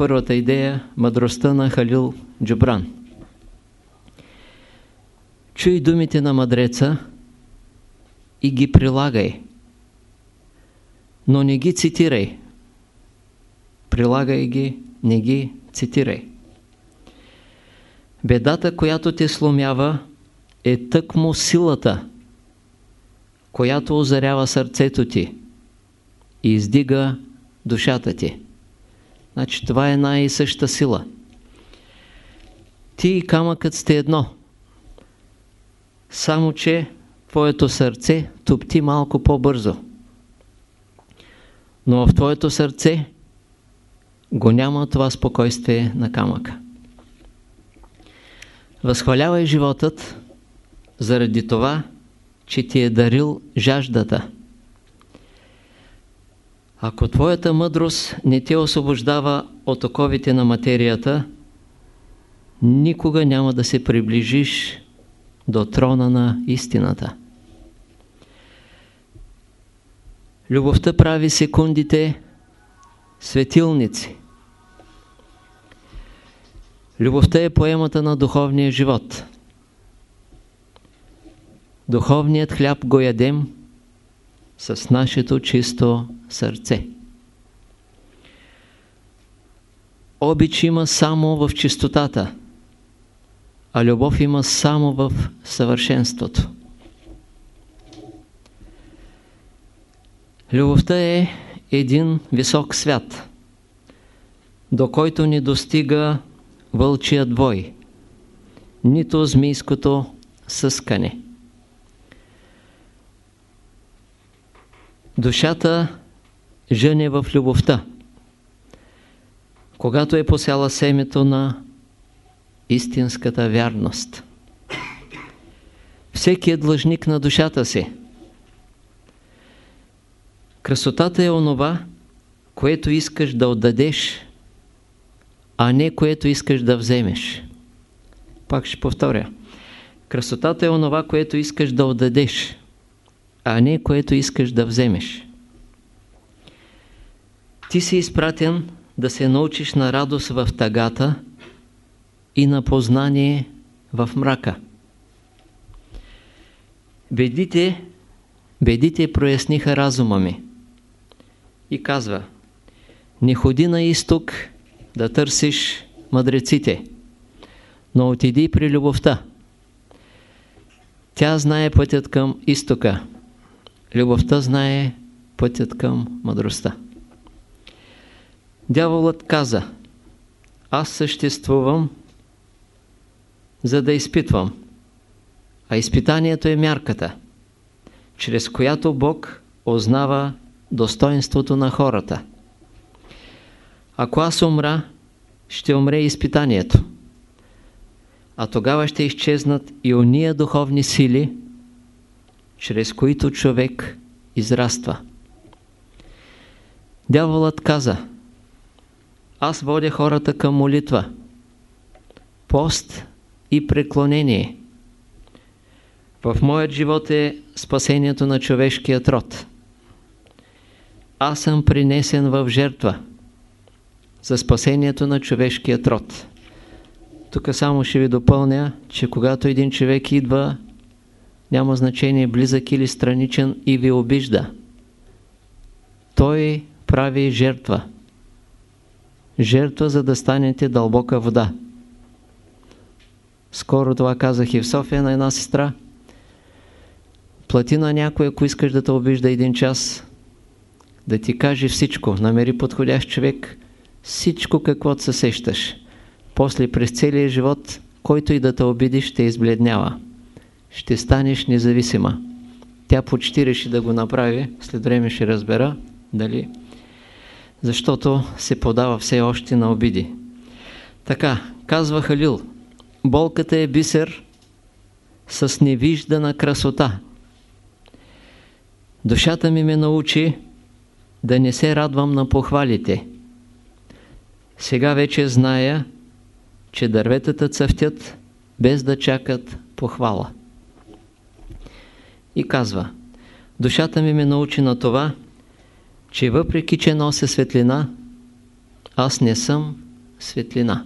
първата идея – мъдростта на Халил Джубран. Чуй думите на мъдреца и ги прилагай, но не ги цитирай. Прилагай ги, не ги цитирай. Бедата, която те сломява, е тъкмо силата, която озарява сърцето ти и издига душата ти. Значи това е една и съща сила. Ти и камъкът сте едно. Само, че твоето сърце топти малко по-бързо. Но в твоето сърце го няма това спокойствие на камъка. Възхвалявай животът заради това, че ти е дарил жаждата. Ако твоята мъдрост не те освобождава от оковите на материята, никога няма да се приближиш до трона на истината. Любовта прави секундите светилници. Любовта е поемата на духовния живот. Духовният хляб го ядем с нашето чисто сърце. Обич има само в чистотата, а любов има само в съвършенството. Любовта е един висок свят, до който ни достига вълчият бой, нито змийското съскане. Душата жене в любовта, когато е посяла семето на истинската вярност. Всеки е длъжник на душата си. Красотата е онова, което искаш да отдадеш, а не което искаш да вземеш. Пак ще повторя. Красотата е онова, което искаш да отдадеш, а не което искаш да вземеш. Ти си изпратен да се научиш на радост в тъгата и на познание в мрака. Бедите, бедите проясниха разума ми и казва не ходи на изток да търсиш мъдреците, но отиди при любовта. Тя знае пътят към изтока. Любовта знае пътят към мъдростта. Дяволът каза, аз съществувам, за да изпитвам. А изпитанието е мярката, чрез която Бог ознава достоинството на хората. Ако аз умра, ще умре изпитанието. А тогава ще изчезнат и уния духовни сили, чрез които човек израства. Дяволът каза, аз водя хората към молитва, пост и преклонение. В моят живот е спасението на човешкият род. Аз съм принесен в жертва за спасението на човешкият род. Тук само ще ви допълня, че когато един човек идва, няма значение близък или страничен и ви обижда, той прави жертва жертва, за да станете дълбока вода. Скоро това казах и в София на една сестра. Плати на някой, ако искаш да те обижда един час, да ти каже всичко. Намери подходящ човек, всичко каквото се сещаш. После през целия живот, който и да те обиди, ще избледнява. Ще станеш независима. Тя почти реши да го направи, след време ще разбера дали защото се подава все още на обиди. Така, казва Халил, болката е бисер с невиждана красота. Душата ми ме научи да не се радвам на похвалите. Сега вече зная, че дърветата цъфтят без да чакат похвала. И казва, душата ми ме научи на това, че въпреки, че нося светлина, аз не съм светлина.